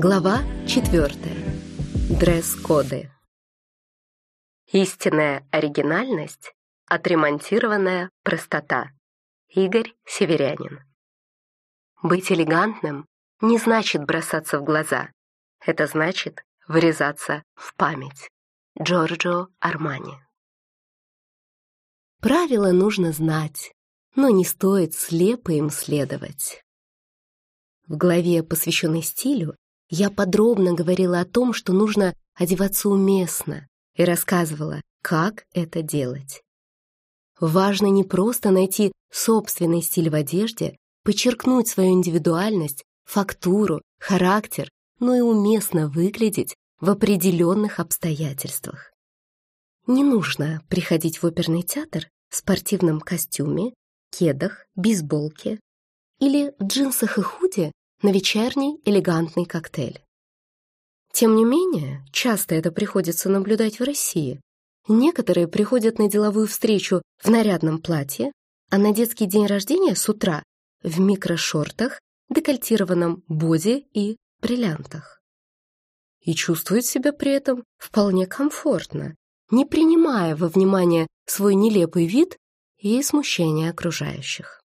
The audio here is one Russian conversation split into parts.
Глава 4. Дресс-коды. Истинная оригинальность, отремонтированная простота. Игорь Северянин. Быть элегантным не значит бросаться в глаза. Это значит врезаться в память. Джорджо Армани. Правила нужно знать, но не стоит слепо им следовать. В главе, посвященной стилю, я подробно говорила о том, что нужно одеваться уместно, и рассказывала, как это делать. Важно не просто найти собственный стиль в одежде, подчеркнуть свою индивидуальность, фактуру, характер, но и уместно выглядеть в определенных обстоятельствах. Не нужно приходить в оперный театр в спортивном костюме, кедах, бейсболке или в джинсах и худи на вечерний элегантный коктейль. Тем не менее, часто это приходится наблюдать в России. Некоторые приходят на деловую встречу в нарядном платье, а на детский день рождения с утра в микрошортах, декольтированном боди и бриллиантах. И чувствуют себя при этом вполне комфортно, не принимая во внимание свой нелепый вид и смущение окружающих.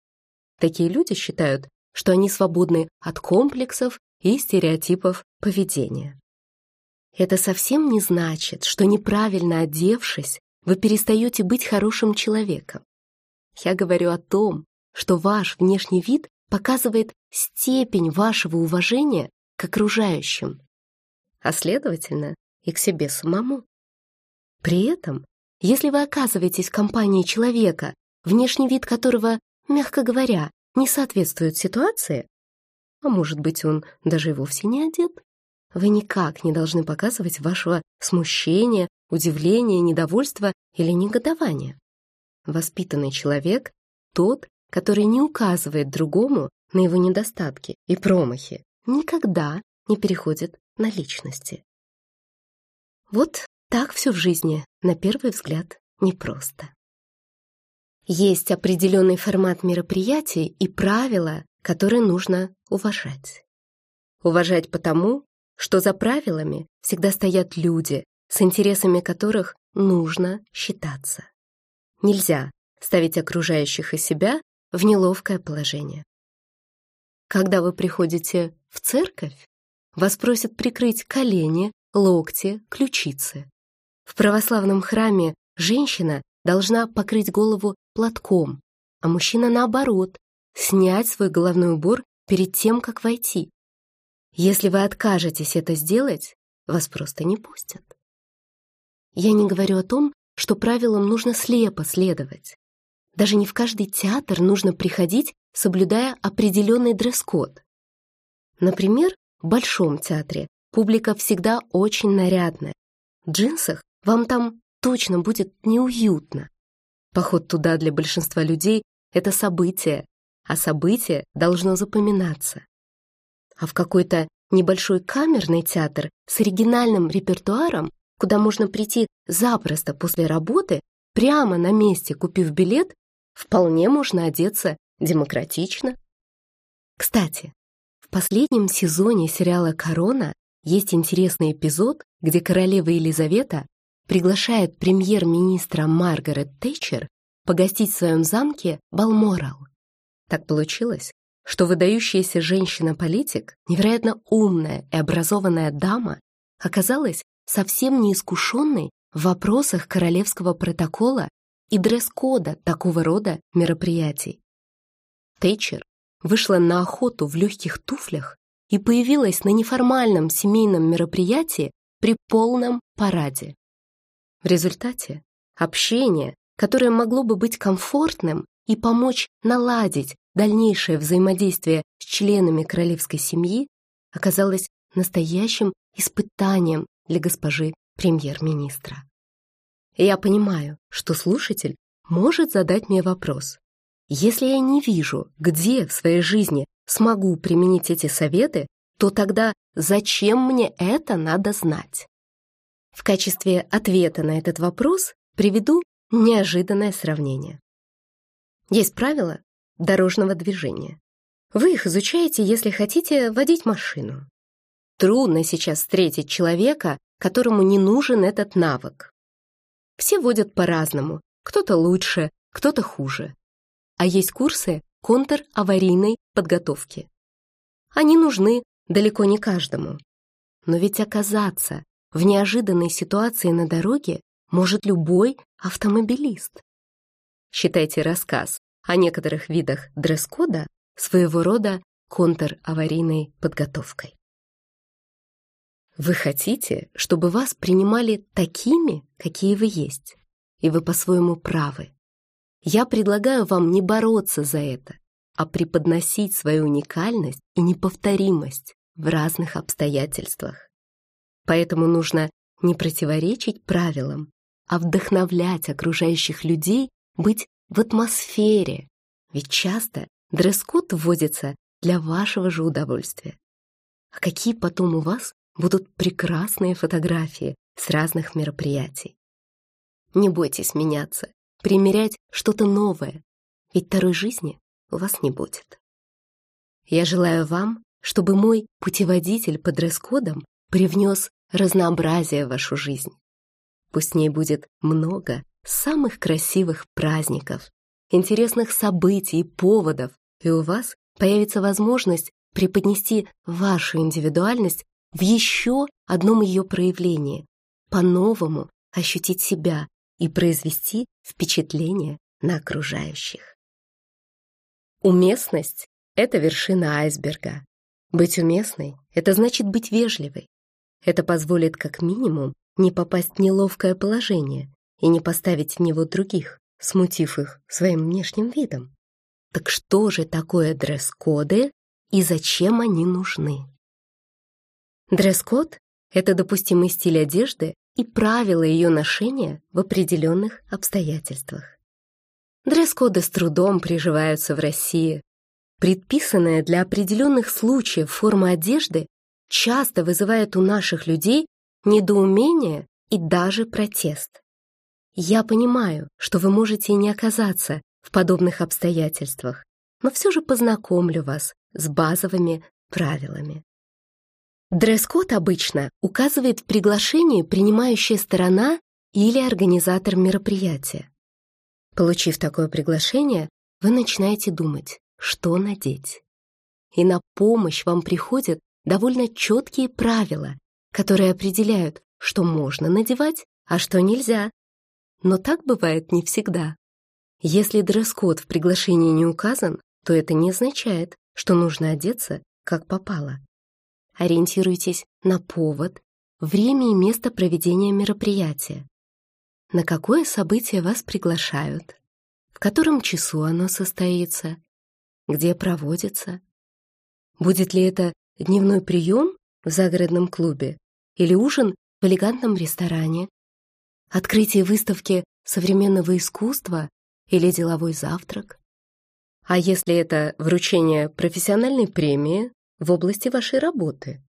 Такие люди считают, что они свободны от комплексов и стереотипов поведения. Это совсем не значит, что неправильно одевшись, вы перестаете быть хорошим человеком. Я говорю о том, что ваш внешний вид показывает степень вашего уважения к окружающим, а следовательно и к себе самому. При этом, если вы оказываетесь в компании человека, внешний вид которого, мягко говоря, не соответствует ситуации, а может быть, он даже и вовсе не одет, вы никак не должны показывать вашего смущения, удивления, недовольства или негодования. Воспитанный человек — тот, который не указывает другому на его недостатки и промахи, никогда не переходит на личности. Вот так все в жизни, на первый взгляд, непросто. Есть определенный формат мероприятий и правила, которые нужно уважать. Уважать потому, что за правилами всегда стоят люди, с интересами которых нужно считаться. Нельзя ставить окружающих и себя в неловкое положение. Когда вы приходите в церковь, вас просят прикрыть колени, локти, ключицы. В православном храме женщина должна покрыть голову платком, а мужчина наоборот, снять свой головной убор перед тем, как войти. Если вы откажетесь это сделать, вас просто не пустят. Я не говорю о том, что правилам нужно слепо следовать. Даже не в каждый театр нужно приходить, соблюдая определенный дресс-код. Например, в Большом театре публика всегда очень нарядная. В джинсах вам там точно будет неуютно. Поход туда для большинства людей — это событие, а событие должно запоминаться. А в какой-то небольшой камерный театр с оригинальным репертуаром, куда можно прийти запросто после работы, прямо на месте купив билет, вполне можно одеться демократично. Кстати, в последнем сезоне сериала «Корона» есть интересный эпизод, где королева Елизавета приглашает премьер-министра Маргарет Тэтчер погостить в своем замке Балморал. Так получилось, что выдающаяся женщина-политик, невероятно умная и образованная дама, оказалась совсем неискушенной в вопросах королевского протокола и дресс-кода такого рода мероприятий. Тэтчер вышла на охоту в легких туфлях и появилась на неформальном семейном мероприятии при полном параде. В результате общение, которое могло бы быть комфортным и помочь наладить дальнейшее взаимодействие с членами королевской семьи, оказалось настоящим испытанием для госпожи премьер-министра. Я понимаю, что слушатель может задать мне вопрос. Если я не вижу, где в своей жизни смогу применить эти советы, то тогда зачем мне это надо знать? В качестве ответа на этот вопрос приведу неожиданное сравнение. Есть правила дорожного движения. Вы их изучаете, если хотите водить машину. Трудно сейчас встретить человека, которому не нужен этот навык. Все водят по-разному, кто-то лучше, кто-то хуже. А есть курсы контр-аварийной подготовки. Они нужны далеко не каждому. Но ведь оказаться в неожиданной ситуации на дороге может любой автомобилист. Считайте рассказ о некоторых видах дресс-кода своего рода контр-аварийной подготовкой. Вы хотите, чтобы вас принимали такими, какие вы есть, и вы по-своему правы. Я предлагаю вам не бороться за это, а преподносить свою уникальность и неповторимость в разных обстоятельствах. Поэтому нужно не противоречить правилам, а вдохновлять окружающих людей быть в атмосфере, ведь часто дресс-код вводится для вашего же удовольствия. А какие потом у вас будут прекрасные фотографии с разных мероприятий. Не бойтесь меняться, примерять что-то новое, ведь второй жизни у вас не будет. Я желаю вам, чтобы мой путеводитель по дресс-кодам привнес разнообразие в вашу жизнь. Пусть в ней будет много самых красивых праздников, интересных событий и поводов, и у вас появится возможность преподнести вашу индивидуальность в еще одном ее проявлении, по-новому ощутить себя и произвести впечатление на окружающих. Уместность — это вершина айсберга. Быть уместной — это значит быть вежливой. Это позволит как минимум не попасть в неловкое положение и не поставить в него других, смутив их своим внешним видом. Так что же такое дресс-коды и зачем они нужны? Дресс-код — это допустимый стиль одежды и правила ее ношения в определенных обстоятельствах. Дресс-коды с трудом приживаются в России. Предписанная для определенных случаев форма одежды часто вызывает у наших людей недоумение и даже протест. Я понимаю, что вы можете не оказаться в подобных обстоятельствах, но все же познакомлю вас с базовыми правилами. Дресс-код обычно указывает в приглашении принимающая сторона или организатор мероприятия. Получив такое приглашение, вы начинаете думать, что надеть. И на помощь вам приходят довольно четкие правила, которые определяют, что можно надевать, а что нельзя. Но так бывает не всегда. Если дресс-код в приглашении не указан, то это не означает, что нужно одеться как попало. Ориентируйтесь на повод, время и место проведения мероприятия. На какое событие вас приглашают? В котором часу оно состоится? Где проводится? Будет ли это дневной прием в загородном клубе или ужин в элегантном ресторане? Открытие выставки современного искусства или деловой завтрак? А если это вручение профессиональной премии, в области вашей работы.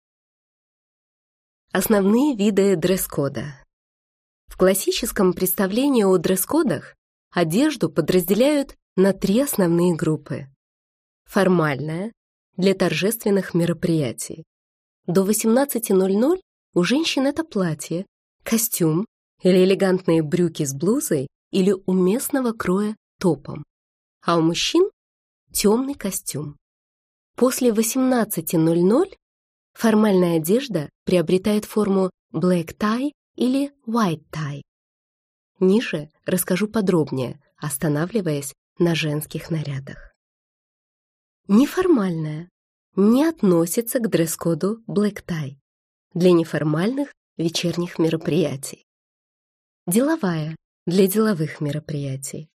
Основные виды дресс-кода. В классическом представлении о дресс-кодах одежду подразделяют на три основные группы. Формальная – для торжественных мероприятий. До 18.00 у женщин это платье, костюм или элегантные брюки с блузой или уместного кроя топом, а у мужчин – темный костюм. После 18.00 формальная одежда приобретает форму black tie или white tie. Ниже расскажу подробнее, останавливаясь на женских нарядах. Неформальная не относится к дресс-коду black tie для неформальных вечерних мероприятий. Деловая для деловых мероприятий.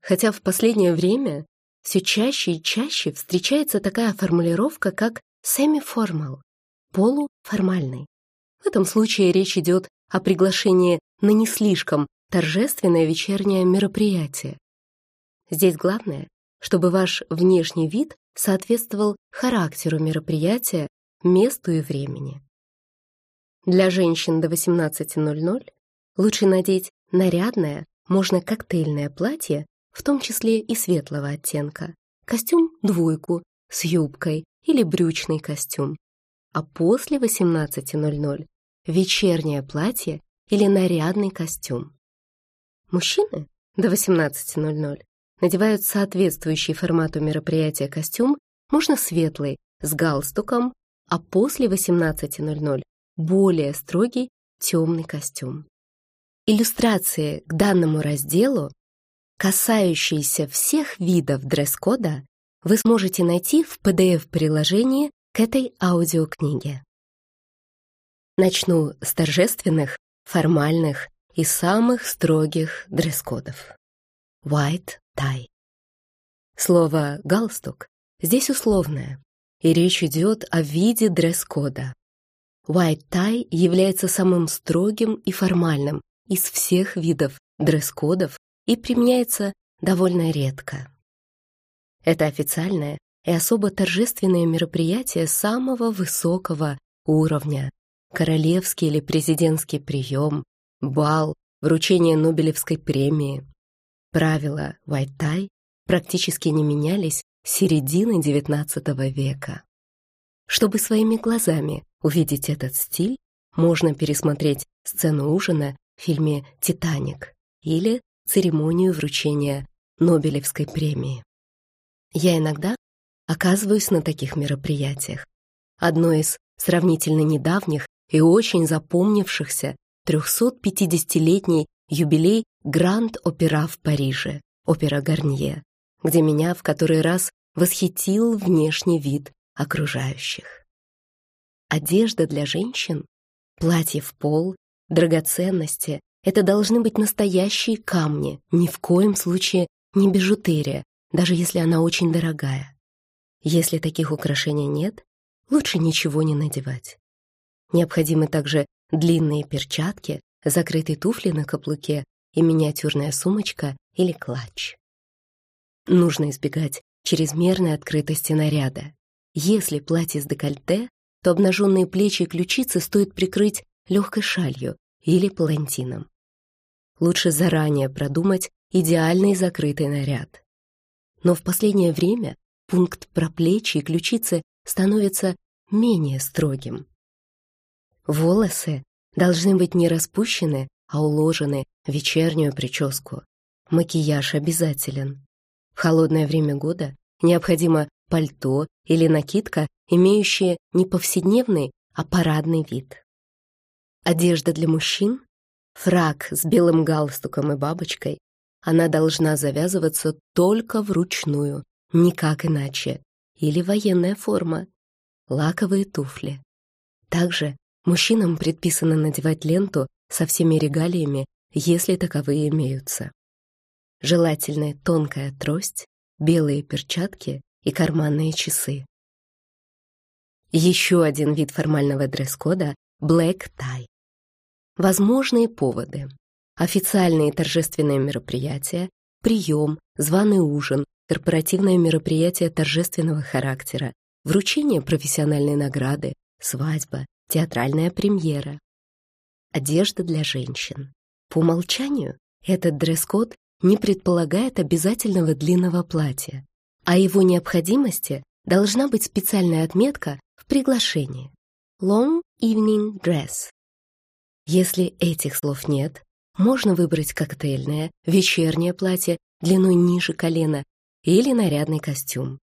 Хотя в последнее время все чаще и чаще встречается такая формулировка, как semi-formal, полуформальный. В этом случае речь идет о приглашении на не слишком торжественное вечернее мероприятие. Здесь главное, чтобы ваш внешний вид соответствовал характеру мероприятия, месту и времени. Для женщин до 18.00 лучше надеть нарядное, можно коктейльное платье в том числе и светлого оттенка. Костюм двойку с юбкой или брючный костюм. а после 18.00 вечернее платье или нарядный костюм. Мужчины до 18.00 надевают соответствующий формату мероприятия костюм, можно светлый, с галстуком, а после 18.00 более строгий темный костюм. Иллюстрации к данному разделу, касающиеся всех видов дресс-кода, вы сможете найти в PDF-приложении к этой аудиокниге. Начну с торжественных, формальных и самых строгих дресс-кодов. White tie. Слово «галстук» здесь условное, и речь идет о виде дресс-кода. White tie является самым строгим и формальным из всех видов дресс-кодов и применяется довольно редко. Это официальное и особо торжественное мероприятие самого высокого уровня, королевский или президентский прием, бал, вручение Нобелевской премии. Правила Tie практически не менялись с середины XIX века. Чтобы своими глазами увидеть этот стиль, можно пересмотреть сцену ужина в фильме «Титаник» или церемонию вручения Нобелевской премии. Я иногда оказываюсь на таких мероприятиях. Одно из сравнительно недавних и очень запомнившихся 350-летний юбилей Гранд-Опера в Париже, опера Гарнье, где меня в который раз восхитил внешний вид окружающих. Одежда для женщин, платье в пол, драгоценности — это должны быть настоящие камни, ни в коем случае не бижутерия, даже если она очень дорогая. Если таких украшений нет, лучше ничего не надевать. Необходимы также длинные перчатки, закрытые туфли на каблуке и миниатюрная сумочка или клатч. Нужно избегать чрезмерной открытости наряда. Если платье с декольте, то обнаженные плечи и ключицы стоит прикрыть легкой шалью или палантином. Лучше заранее продумать идеальный закрытый наряд. Но в последнее время пункт про плечи и ключицы становится менее строгим. Волосы должны быть не распущены, а уложены в вечернюю прическу. Макияж обязателен. В холодное время года необходимо пальто или накидка, имеющие не повседневный, а парадный вид. Одежда для мужчин, фрак с белым галстуком и бабочкой, она должна завязываться только вручную, никак иначе, или военная форма, лаковые туфли. Также мужчинам предписано надевать ленту со всеми регалиями, если таковые имеются. Желательно тонкая трость, белые перчатки и карманные часы. Еще один вид формального дресс-кода — black tie. Возможные поводы. Официальные торжественные мероприятия, прием, званый ужин, корпоративное мероприятие торжественного характера, вручение профессиональной награды, свадьба, театральная премьера. Одежда для женщин. По умолчанию этот дресс-код не предполагает обязательного длинного платья, а его необходимости должна быть специальная отметка в приглашении. Long evening dress. Если этих слов нет, можно выбрать коктейльное, вечернее платье длиной ниже колена или нарядный костюм.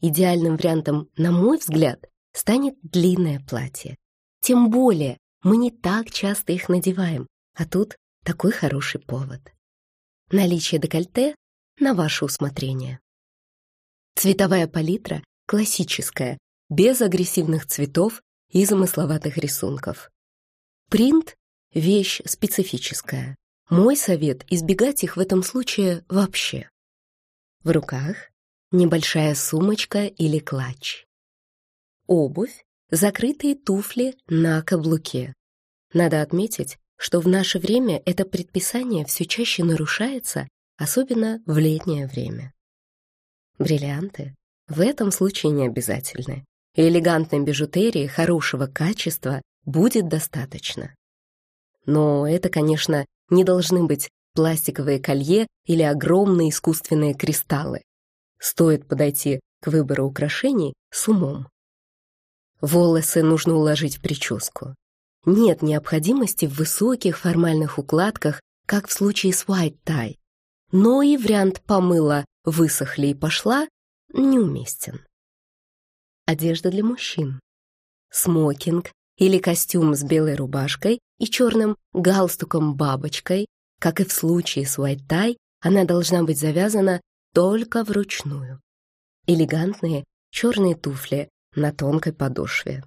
Идеальным вариантом, на мой взгляд, станет длинное платье. Тем более мы не так часто их надеваем, а тут такой хороший повод. Наличие декольте на ваше усмотрение. Цветовая палитра классическая, без агрессивных цветов и замысловатых рисунков. Принт — вещь специфическая. Мой совет — избегать их в этом случае вообще. В руках небольшая сумочка или клатч. Обувь, закрытые туфли на каблуке. Надо отметить, что в наше время это предписание все чаще нарушается, особенно в летнее время. Бриллианты в этом случае не обязательны. Элегантной бижутерии хорошего качества будет достаточно. Но это, конечно, не должны быть пластиковые колье или огромные искусственные кристаллы. Стоит подойти к выбору украшений с умом. волосы нужно уложить в прическу. Нет необходимости в высоких формальных укладках, как в случае с white tie. Но и вариант помыла, высохли и пошла неуместен. Одежда для мужчин. Смокинг или костюм с белой рубашкой и черным галстуком-бабочкой, как и в случае с white tie, она должна быть завязана только вручную. Элегантные черные туфли на тонкой подошве.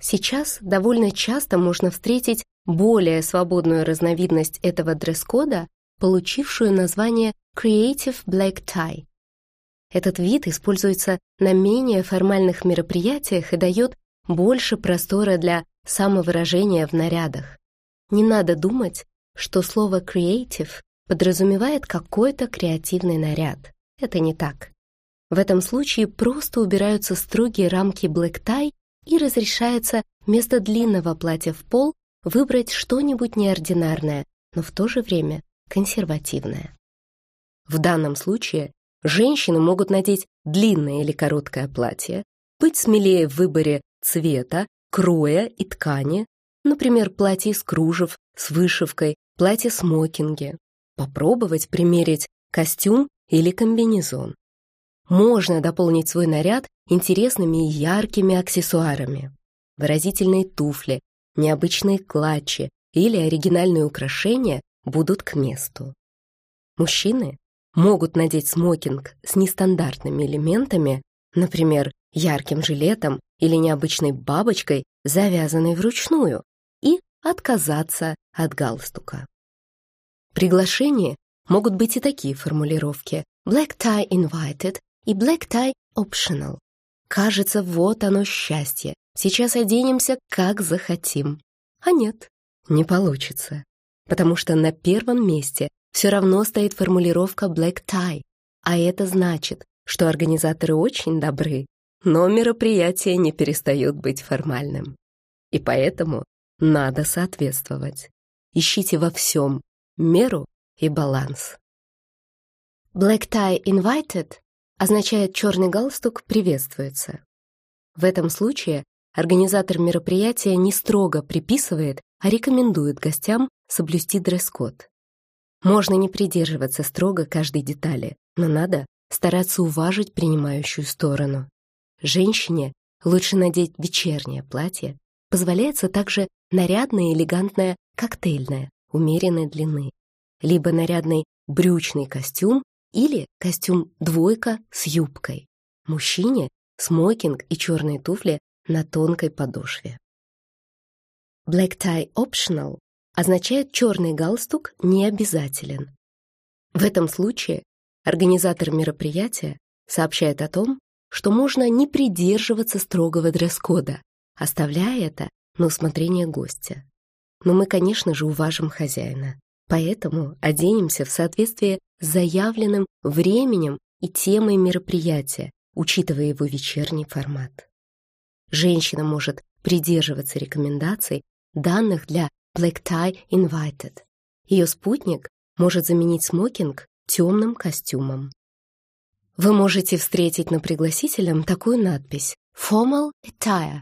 Сейчас довольно часто можно встретить более свободную разновидность этого дресс-кода, получившую название Creative Black Tie. Этот вид используется на менее формальных мероприятиях и дает больше простора для самовыражения в нарядах. Не надо думать, что слово «creative» подразумевает какой-то креативный наряд. Это не так. В этом случае просто убираются строгие рамки black tie и разрешается вместо длинного платья в пол выбрать что-нибудь неординарное, но в то же время консервативное. В данном случае женщины могут надеть длинное или короткое платье, быть смелее в выборе цвета, кроя и ткани, например, платье из кружев с вышивкой, платье-смокинги, попробовать примерить костюм или комбинезон. Можно дополнить свой наряд интересными и яркими аксессуарами. Выразительные туфли, необычные клатчи или оригинальные украшения будут к месту. Мужчины могут надеть смокинг с нестандартными элементами, например, ярким жилетом или необычной бабочкой, завязанной вручную, и отказаться от галстука. Приглашения могут быть и такие формулировки «black tie invited» и «black tie optional». Кажется, вот оно счастье. Сейчас оденемся, как захотим. А нет, не получится. Потому что на первом месте все равно стоит формулировка black tie, а это значит, что организаторы очень добры, но мероприятие не перестает быть формальным. И поэтому надо соответствовать. Ищите во всем меру и баланс. Black tie invited означает черный галстук приветствуется. В этом случае организатор мероприятия не строго приписывает, а рекомендует гостям соблюсти дресс-код. Можно не придерживаться строго каждой детали, но надо стараться уважить принимающую сторону. Женщине лучше надеть вечернее платье, позволяется также нарядное элегантное коктейльное, умеренной длины, либо нарядный брючный костюм или костюм двойка с юбкой. Мужчине смокинг и черные туфли на тонкой подошве. Black tie optional означает черный галстук не обязателен. В этом случае организатор мероприятия сообщает о том, что можно не придерживаться строгого дресс-кода, оставляя это на усмотрение гостя. Но мы, конечно же, уважим хозяина. Поэтому оденемся в соответствии с заявленным временем и темой мероприятия, учитывая его вечерний формат. Женщина может придерживаться рекомендаций, данных для Black Tie Invited. Ее спутник может заменить смокинг темным костюмом. Вы можете встретить на пригласительном такую надпись «Formal Attire».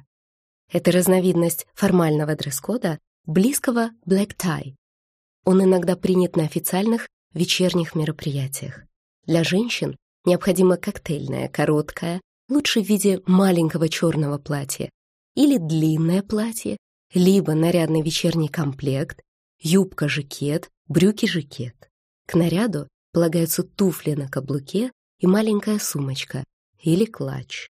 Это разновидность формального дресс-кода, близкого Black Tie, он иногда принят на официальных вечерних мероприятиях. Для женщин необходимо коктейльное, короткое, лучше в виде маленького черного платья, или длинное платье, либо нарядный вечерний комплект, юбка-жакет, брюки-жакет. К наряду полагаются туфли на каблуке и маленькая сумочка или клатч.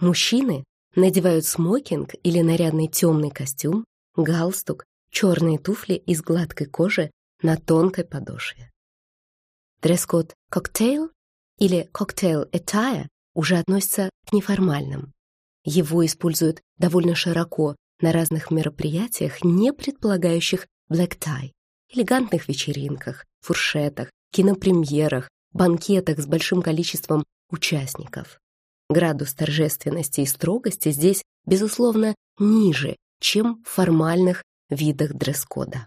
Мужчины надевают смокинг или нарядный темный костюм, галстук, черные туфли из гладкой кожи на тонкой подошве. Дресс-код «cocktail» или «cocktail attire» уже относится к неформальным. Его используют довольно широко на разных мероприятиях, не предполагающих black tie, элегантных вечеринках, фуршетах, кинопремьерах, банкетах с большим количеством участников. Градус торжественности и строгости здесь, безусловно, ниже, чем в формальных видах дресс-кода.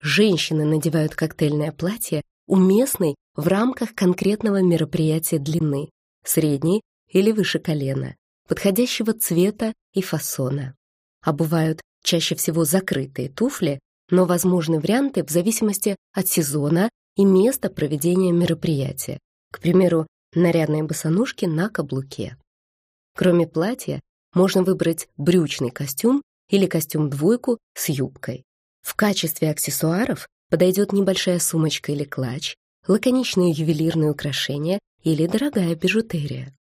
Женщины надевают коктейльное платье, уместной в рамках конкретного мероприятия длины, средней или выше колена, подходящего цвета и фасона. А бывают чаще всего закрытые туфли, но возможны варианты в зависимости от сезона и места проведения мероприятия. К примеру, нарядные босоножки на каблуке. Кроме платья, можно выбрать брючный костюм или костюм-двойку с юбкой. В качестве аксессуаров подойдет небольшая сумочка или клатч, лаконичные ювелирные украшения или дорогая бижутерия.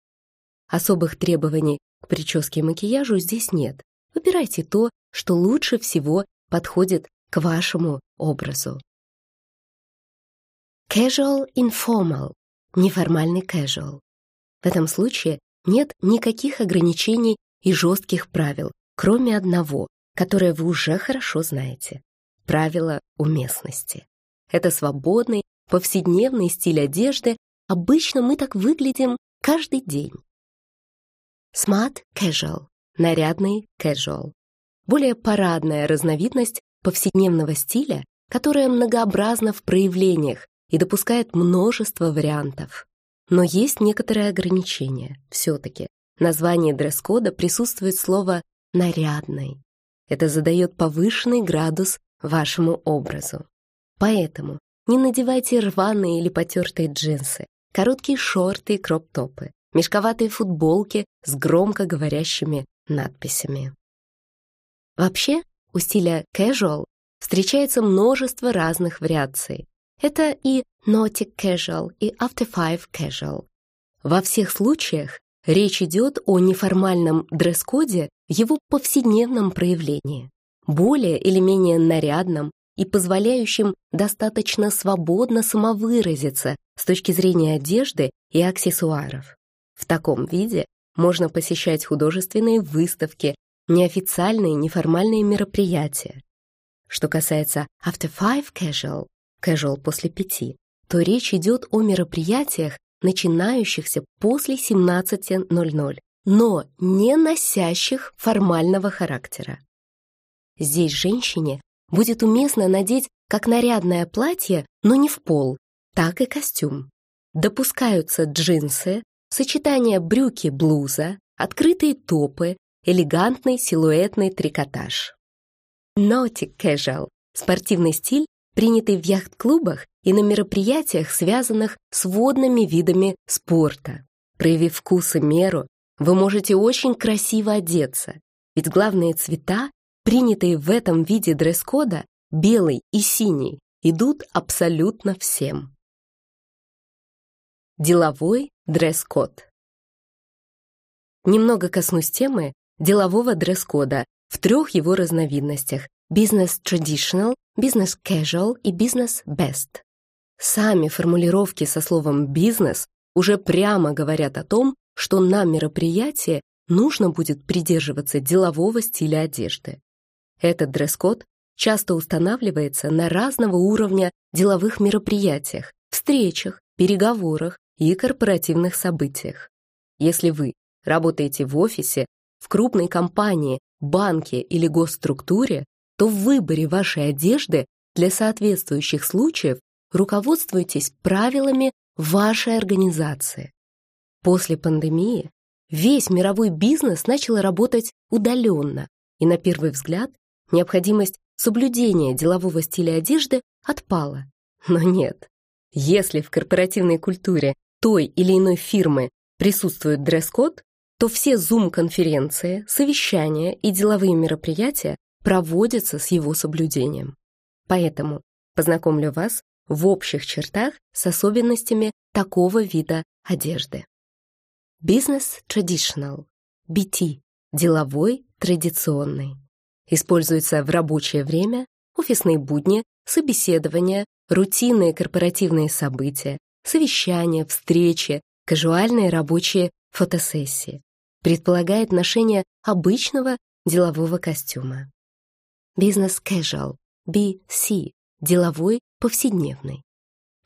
Особых требований к прическе и макияжу здесь нет. Выбирайте то, что лучше всего подходит к вашему образу. Casual informal – неформальный casual. В этом случае нет никаких ограничений и жестких правил, кроме одного, которое вы уже хорошо знаете. Правило уместности. Это свободный, повседневный стиль одежды. Обычно мы так выглядим каждый день. Smart casual. Нарядный casual. Более парадная разновидность повседневного стиля, которая многообразна в проявлениях и допускает множество вариантов. Но есть некоторые ограничения. Все-таки название дресс-кода присутствует слово «нарядный». Это задает повышенный градус вашему образу. Поэтому не надевайте рваные или потертые джинсы, короткие шорты и кроп-топы, мешковатые футболки с громко говорящими надписями. Вообще, у стиля casual встречается множество разных вариаций. Это и Nautic Casual, и After Five Casual. Во всех случаях речь идет о неформальном дресс-коде его повседневном проявлении, более или менее нарядном и позволяющем достаточно свободно самовыразиться с точки зрения одежды и аксессуаров. В таком виде можно посещать художественные выставки, неофициальные неформальные мероприятия. Что касается After Five Casual, casual после пяти, то речь идет о мероприятиях, начинающихся после 17.00, но не носящих формального характера. Здесь женщине будет уместно надеть как нарядное платье, но не в пол, так и костюм. Допускаются джинсы, сочетание брюки-блуза, открытые топы, элегантный силуэтный трикотаж. Nautic Casual – спортивный стиль, принятый в яхт-клубах и на мероприятиях, связанных с водными видами спорта. Проявив вкус и меру, вы можете очень красиво одеться, ведь главные цвета, принятые в этом виде дресс-кода, белый и синий, идут абсолютно всем. Деловой дресс-код. Немного коснусь темы делового дресс-кода в трех его разновидностях Business Traditional, Business Casual и Business Best. Сами формулировки со словом «бизнес» уже прямо говорят о том, что на мероприятие нужно будет придерживаться делового стиля одежды. Этот дресс-код часто устанавливается на разного уровня деловых мероприятиях, встречах, переговорах и корпоративных событиях. Если вы работаете в офисе, в крупной компании, банке или госструктуре, то в выборе вашей одежды для соответствующих случаев руководствуйтесь правилами вашей организации. После пандемии весь мировой бизнес начал работать удаленно, и на первый взгляд необходимость соблюдения делового стиля одежды отпала. Но нет. Если в корпоративной культуре той или иной фирмы присутствует дресс-код, то все Zoom-конференции, совещания и деловые мероприятия проводится с его соблюдением. Поэтому познакомлю вас в общих чертах с особенностями такого вида одежды. Business Traditional – BT – деловой, традиционный. Используется в рабочее время, офисные будни, собеседования, рутинные корпоративные события, совещания, встречи, кажуальные рабочие фотосессии. Предполагает ношение обычного делового костюма. Business Casual, BC, деловой, повседневный.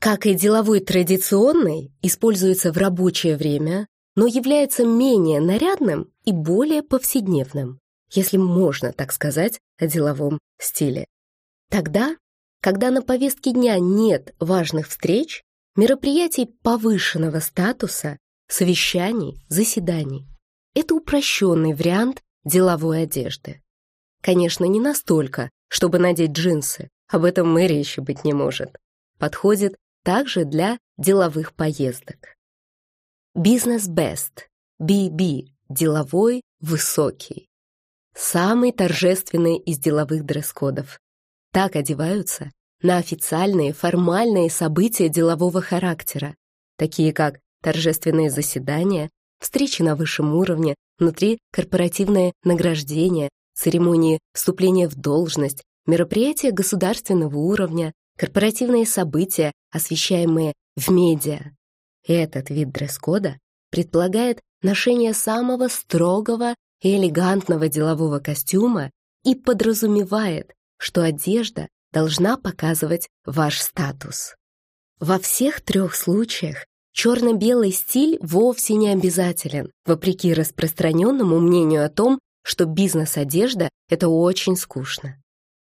Как и деловой традиционный, используется в рабочее время, но является менее нарядным и более повседневным, если можно так сказать о деловом стиле. Тогда, когда на повестке дня нет важных встреч, мероприятий повышенного статуса, совещаний, заседаний. это упрощенный вариант деловой одежды. Конечно, не настолько, чтобы надеть джинсы, об этом и речи быть не может. Подходит также для деловых поездок. Business Best, BB, деловой, высокий. Самый торжественный из деловых дресс-кодов. Так одеваются на официальные формальные события делового характера, такие как торжественные заседания, встречи на высшем уровне, внутри корпоративное награждение, церемонии вступления в должность, мероприятия государственного уровня, корпоративные события, освещаемые в медиа. Этот вид дресс-кода предполагает ношение самого строгого и элегантного делового костюма и подразумевает, что одежда должна показывать ваш статус. Во всех трех случаях черно-белый стиль вовсе не обязателен, вопреки распространенному мнению о том, что бизнес-одежда — это очень скучно.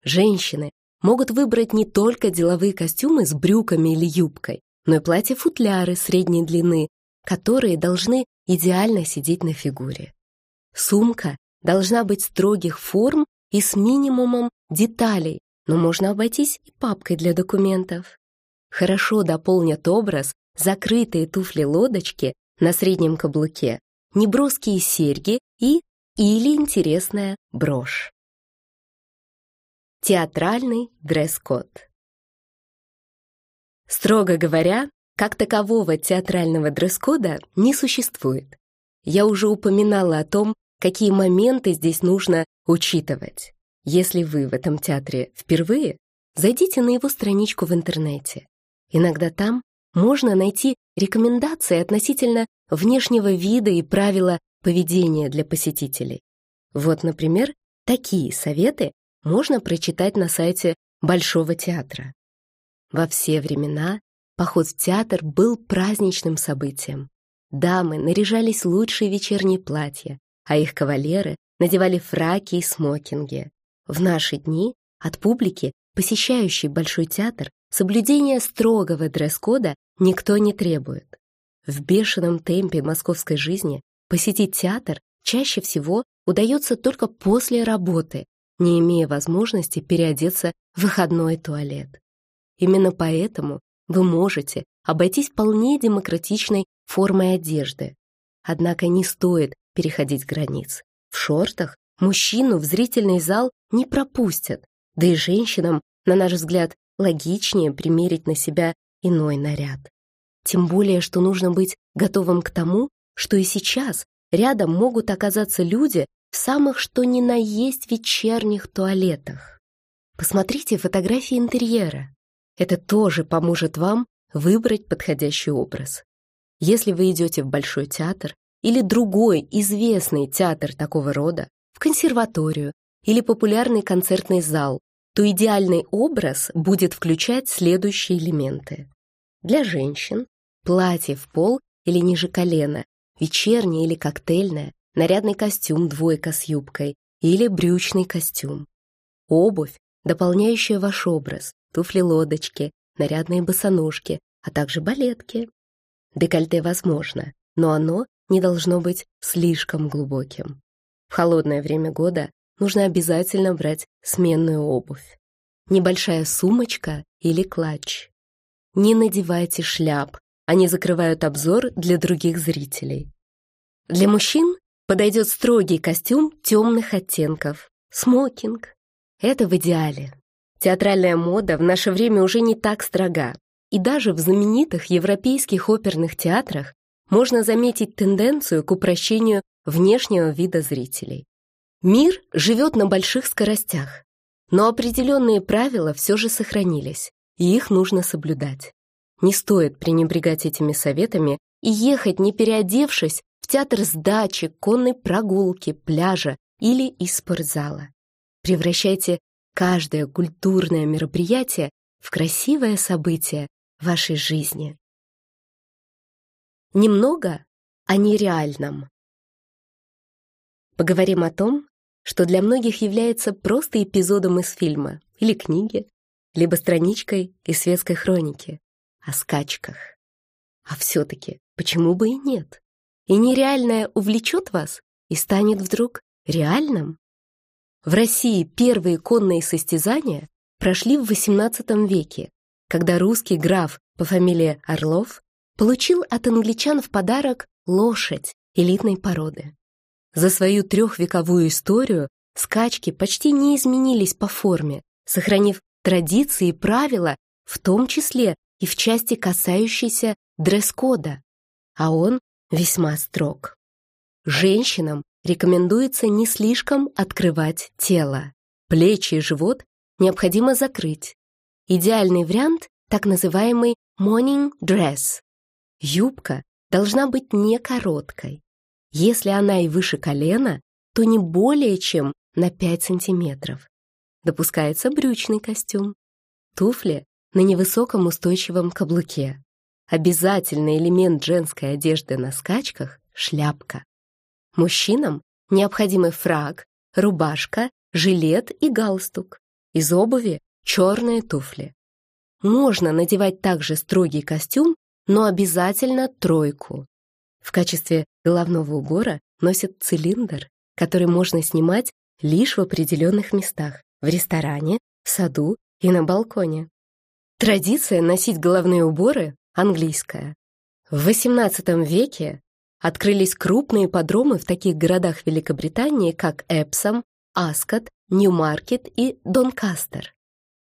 Женщины могут выбрать не только деловые костюмы с брюками или юбкой, но и платья-футляры средней длины, которые должны идеально сидеть на фигуре. Сумка должна быть строгих форм и с минимумом деталей, но можно обойтись и папкой для документов. Хорошо дополнят образ закрытые туфли-лодочки на среднем каблуке, неброские серьги и или интересная брошь. Театральный дресс-код. Строго говоря, как такового театрального дресс-кода не существует. Я уже упоминала о том, какие моменты здесь нужно учитывать. Если вы в этом театре впервые, зайдите на его страничку в интернете. Иногда там можно найти рекомендации относительно внешнего вида и правила поведения для посетителей. Вот, например, такие советы можно прочитать на сайте Большого театра. Во все времена поход в театр был праздничным событием. Дамы наряжались лучшие вечерние платья, а их кавалеры надевали фраки и смокинги. В наши дни от публики, посещающей Большой театр, соблюдения строгого дресс-кода никто не требует. В бешеном темпе московской жизни посетить театр чаще всего удается только после работы, не имея возможности переодеться в выходной туалет. Именно поэтому вы можете обойтись вполне демократичной формой одежды. Однако не стоит переходить границ. В шортах мужчину в зрительный зал не пропустят, да и женщинам, на наш взгляд, логичнее примерить на себя иной наряд. Тем более, что нужно быть готовым к тому, что и сейчас рядом могут оказаться люди в самых что ни на есть вечерних туалетах. Посмотрите фотографии интерьера. Это тоже поможет вам выбрать подходящий образ. Если вы идете в Большой театр или другой известный театр такого рода, в консерваторию или популярный концертный зал, то идеальный образ будет включать следующие элементы. Для женщин – платье в пол или ниже колена, вечернее или коктейльное, нарядный костюм двойка с юбкой или брючный костюм. Обувь, дополняющая ваш образ, туфли-лодочки, нарядные босоножки, а также балетки. Декольте возможно, но оно не должно быть слишком глубоким. В холодное время года нужно обязательно брать сменную обувь. Небольшая сумочка или клатч. Не надевайте шляп, они закрывают обзор для других зрителей. Для мужчин подойдет строгий костюм темных оттенков, смокинг. Это в идеале. Театральная мода в наше время уже не так строга, и даже в знаменитых европейских оперных театрах можно заметить тенденцию к упрощению внешнего вида зрителей. Мир живет на больших скоростях, но определенные правила все же сохранились, и их нужно соблюдать. Не стоит пренебрегать этими советами и ехать, не переодевшись, театр сдачи, конной прогулки, пляжа или из спортзала. Превращайте каждое культурное мероприятие в красивое событие вашей жизни. Немного о нереальном. Поговорим о том, что для многих является просто эпизодом из фильма или книги, либо страничкой из светской хроники, о скачках. А все-таки почему бы и нет? И нереальное увлечет вас и станет вдруг реальным? В России первые конные состязания прошли в XVIII веке, когда русский граф по фамилии Орлов получил от англичан в подарок лошадь элитной породы. За свою трехвековую историю скачки почти не изменились по форме, сохранив традиции и правила, в том числе и в части, касающейся дресс-кода, а он весьма строг. Женщинам рекомендуется не слишком открывать тело. Плечи и живот необходимо закрыть. Идеальный вариант – так называемый morning dress. Юбка должна быть не короткой. Если она и выше колена, то не более чем на 5 сантиметров. Допускается брючный костюм. Туфли на невысоком устойчивом каблуке. Обязательный элемент женской одежды на скачках – шляпка. Мужчинам необходимы фраг, рубашка, жилет и галстук. Из обуви – черные туфли. Можно надевать также строгий костюм, но обязательно тройку. В качестве головного убора носят цилиндр, который можно снимать лишь в определенных местах – в ресторане, в саду и на балконе. Традиция носить головные уборы английская. В XVIII веке открылись крупные подромы в таких городах Великобритании, как Эпсом, Аскот, Ньюмаркет и Донкастер.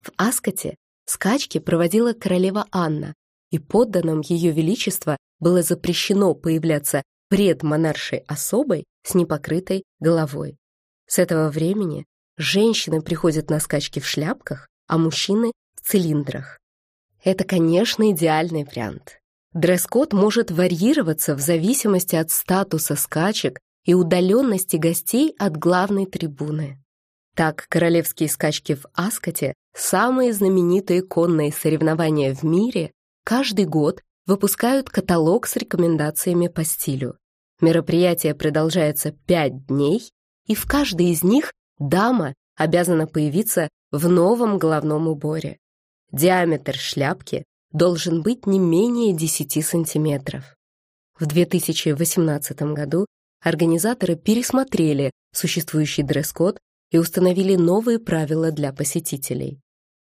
В Аскоте скачки проводила королева Анна, и подданным ее величества было запрещено появляться пред монаршей особой с непокрытой головой. С этого времени женщины приходят на скачки в шляпках, а мужчины в цилиндрах. Это, конечно, идеальный вариант. Дресс-код может варьироваться в зависимости от статуса скачек и удаленности гостей от главной трибуны. Так, королевские скачки в Аскоте, самые знаменитые конные соревнования в мире, каждый год выпускают каталог с рекомендациями по стилю. Мероприятие продолжается пять дней, и в каждой из них дама обязана появиться в новом головном уборе. Диаметр шляпки должен быть не менее 10 сантиметров. В 2018 году организаторы пересмотрели существующий дресс-код и установили новые правила для посетителей.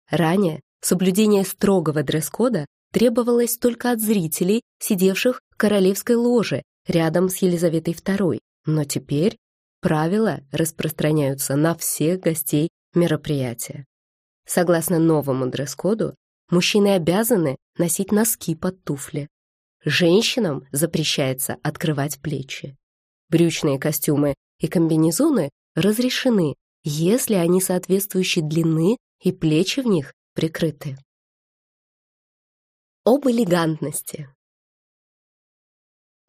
Ранее соблюдение строгого дресс-кода требовалось только от зрителей, сидевших в королевской ложе рядом с Елизаветой II, но теперь правила распространяются на всех гостей мероприятия. Согласно новому дресс-коду, Мужчины обязаны носить носки под туфли. Женщинам запрещается открывать плечи. Брючные костюмы и комбинезоны разрешены, если они соответствующей длины и плечи в них прикрыты. Об элегантности.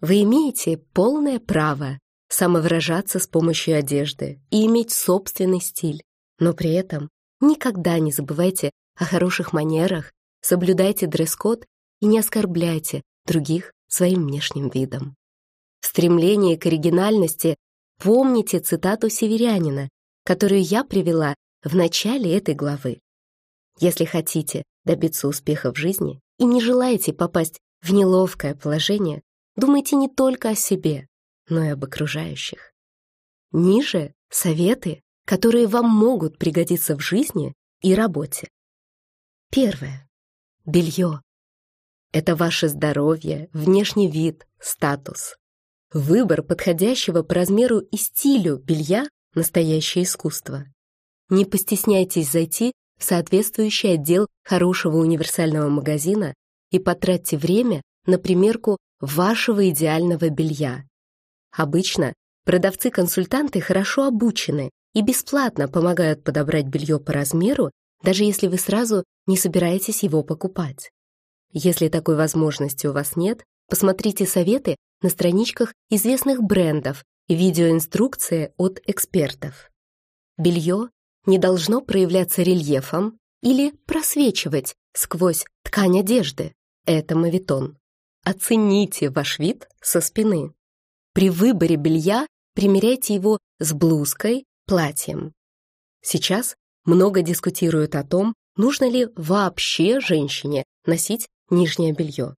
Вы имеете полное право самовыражаться с помощью одежды и иметь собственный стиль, но при этом никогда не забывайте о хороших манерах, соблюдайте дресс-код и не оскорбляйте других своим внешним видом. В стремлении к оригинальности помните цитату северянина, которую я привела в начале этой главы. Если хотите добиться успеха в жизни и не желаете попасть в неловкое положение, думайте не только о себе, но и об окружающих. Ниже советы, которые вам могут пригодиться в жизни и работе. Первое. Белье. Это ваше здоровье, внешний вид, статус. Выбор подходящего по размеру и стилю белья – настоящее искусство. Не постесняйтесь зайти в соответствующий отдел хорошего универсального магазина и потратьте время на примерку вашего идеального белья. Обычно продавцы-консультанты хорошо обучены и бесплатно помогают подобрать белье по размеру даже если вы сразу не собираетесь его покупать. Если такой возможности у вас нет, посмотрите советы на страничках известных брендов и видеоинструкции от экспертов. Белье не должно проявляться рельефом или просвечивать сквозь ткань одежды. Это мавитон. Оцените ваш вид со спины. При выборе белья примеряйте его с блузкой, платьем. Сейчас много дискутируют о том, нужно ли вообще женщине носить нижнее белье.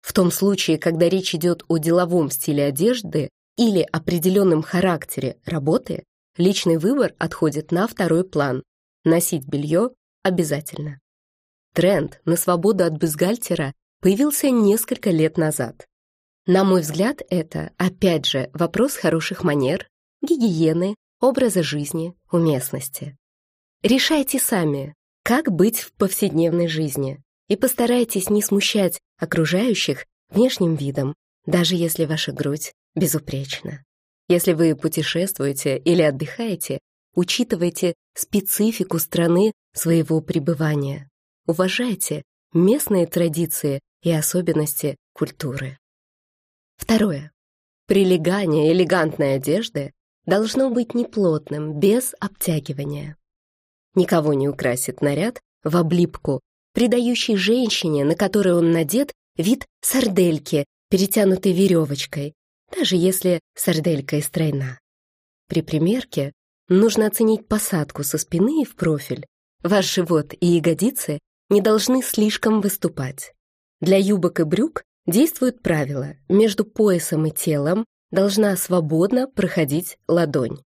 В том случае, когда речь идет о деловом стиле одежды, или определенном характере работы, личный выбор отходит на второй план. Носить белье обязательно. Тренд на свободу от бюстгальтера появился несколько лет назад. На мой взгляд, это, опять же, вопрос хороших манер, гигиены, образа жизни, уместности. Решайте сами, как быть в повседневной жизни, и постарайтесь не смущать окружающих внешним видом, даже если ваша грудь безупречна. Если вы путешествуете или отдыхаете, учитывайте специфику страны своего пребывания. Уважайте местные традиции и особенности культуры. Второе. Прилегание элегантной одежды должно быть неплотным, без обтягивания. Никого не украсит наряд в облипку, придающий женщине, на которой он надет, вид сардельки, перетянутой веревочкой, даже если сарделька и стройна. При примерке нужно оценить посадку со спины и в профиль. Ваш живот и ягодицы не должны слишком выступать. Для юбок и брюк действует правило между поясом и телом должна свободно проходить ладонь.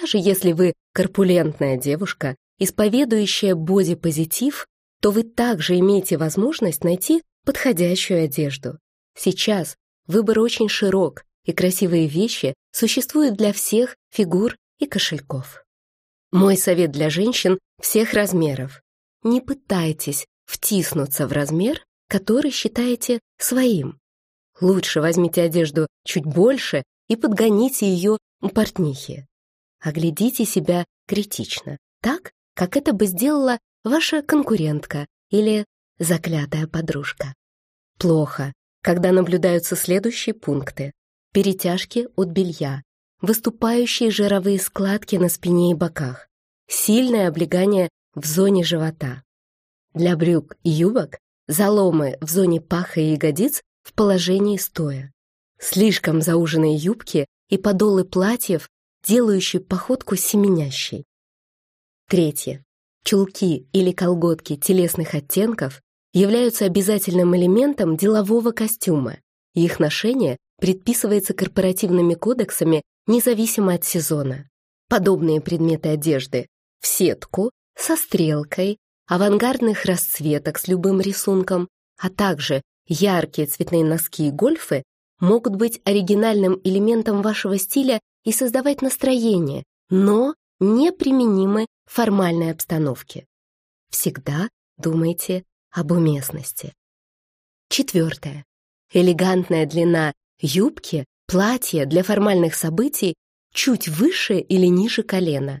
Даже если вы корпулентная девушка, исповедующая бодипозитив, то вы также имеете возможность найти подходящую одежду. Сейчас выбор очень широк, и красивые вещи существуют для всех фигур и кошельков. Мой совет для женщин всех размеров. Не пытайтесь втиснуться в размер, который считаете своим. Лучше возьмите одежду чуть больше и подгоните ее у портнихи. Оглядите себя критично, так, как это бы сделала ваша конкурентка или заклятая подружка. Плохо, когда наблюдаются следующие пункты. Перетяжки от белья, выступающие жировые складки на спине и боках, сильное облегание в зоне живота. Для брюк и юбок заломы в зоне паха и ягодиц в положении стоя. Слишком зауженные юбки и подолы платьев, делающие походку семенящей. Третье. Чулки или колготки телесных оттенков являются обязательным элементом делового костюма, их ношение предписывается корпоративными кодексами независимо от сезона. Подобные предметы одежды в сетку, со стрелкой, авангардных расцветок с любым рисунком, а также яркие цветные носки и гольфы могут быть оригинальным элементом вашего стиля и создавать настроение, но не применимы в формальной обстановке. Всегда думайте об уместности. Четвертое. Элегантная длина юбки, платья для формальных событий чуть выше или ниже колена.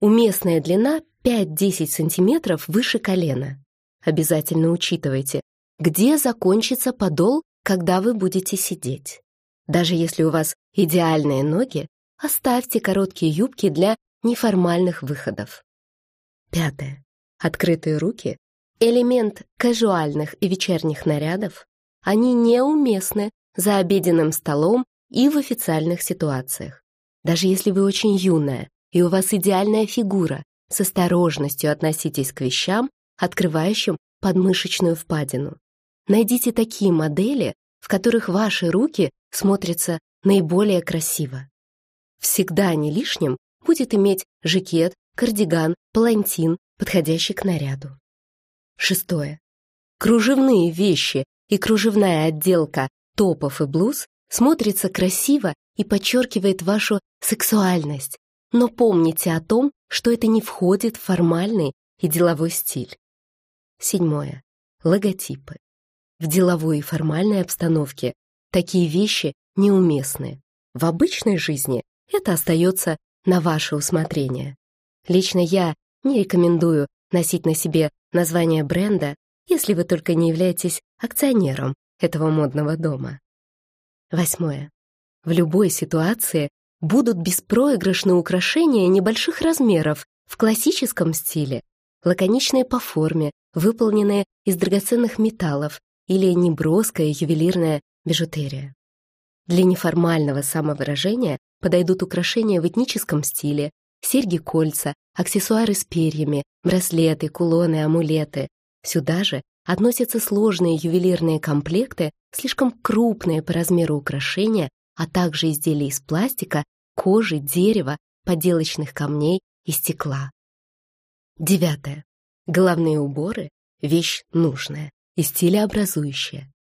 Уместная длина 5-10 см выше колена. Обязательно учитывайте, где закончится подол, когда вы будете сидеть. Даже если у вас идеальные ноги, оставьте короткие юбки для неформальных выходов. Пятое. Открытые руки — элемент казуальных и вечерних нарядов. Они неуместны за обеденным столом и в официальных ситуациях. Даже если вы очень юная и у вас идеальная фигура, с осторожностью относитесь к вещам, открывающим подмышечную впадину. Найдите такие модели, в которых ваши руки смотрятся наиболее красиво. Всегда не лишним будет иметь жакет, кардиган, палантин, подходящий к наряду. Шестое. Кружевные вещи и кружевная отделка топов и блуз смотрится красиво и подчеркивает вашу сексуальность, но помните о том, что это не входит в формальный и деловой стиль. Седьмое. Логотипы. В деловой и формальной обстановке такие вещи неуместны. В обычной жизни это остается на ваше усмотрение. Лично я не рекомендую носить на себе название бренда, если вы только не являетесь акционером этого модного дома. Восьмое. В любой ситуации будут беспроигрышные украшения небольших размеров в классическом стиле, лаконичные по форме, выполненные из драгоценных металлов или неброская ювелирная бижутерия. Для неформального самовыражения подойдут украшения в этническом стиле, серьги-кольца, аксессуары с перьями, браслеты, кулоны, амулеты. Сюда же относятся сложные ювелирные комплекты, слишком крупные по размеру украшения, а также изделия из пластика, кожи, дерева, поделочных камней и стекла. Девятое. Головные уборы – вещь нужная и стилеобразующая.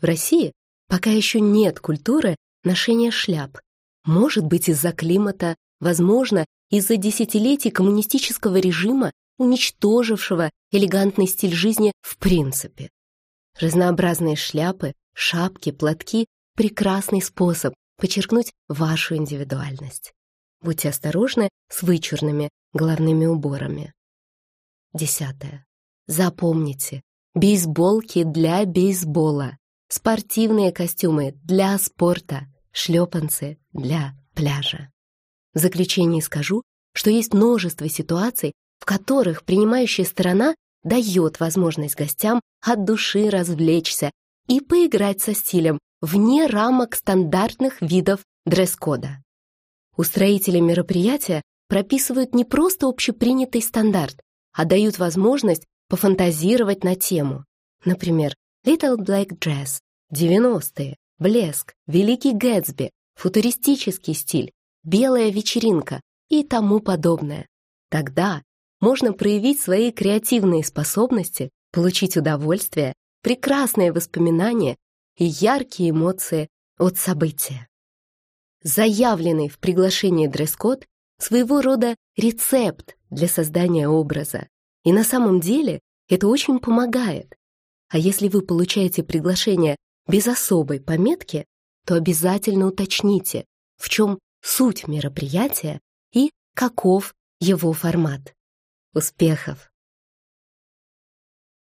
В России пока еще нет культуры ношения шляп. Может быть, из-за климата, возможно, из-за десятилетий коммунистического режима, уничтожившего элегантный стиль жизни в принципе. Разнообразные шляпы, шапки, платки – прекрасный способ подчеркнуть вашу индивидуальность. Будьте осторожны с вычурными головными уборами. Десятое. Запомните, бейсболки для бейсбола, спортивные костюмы для спорта, шлепанцы для пляжа. В заключение скажу, что есть множество ситуаций, в которых принимающая сторона дает возможность гостям от души развлечься и поиграть со стилем вне рамок стандартных видов дресс-кода. Устроители мероприятия прописывают не просто общепринятый стандарт, а дают возможность пофантазировать на тему. Например, Little Black Dress, 90-е, блеск, Великий Гэтсби, футуристический стиль, белая вечеринка и тому подобное. Тогда можно проявить свои креативные способности, получить удовольствие, прекрасные воспоминания и яркие эмоции от события. Заявленный в приглашении дресс-код своего рода рецепт для создания образа. И на самом деле это очень помогает. А если вы получаете приглашение без особой пометки, то обязательно уточните, в чем суть мероприятия и каков его формат. Успехов!